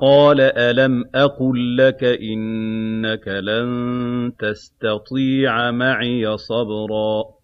قَالَ أَلَمْ أَقُل لَّكَ إِنَّكَ لَن تَسْتَطِيعَ مَعِيَ صَبْرًا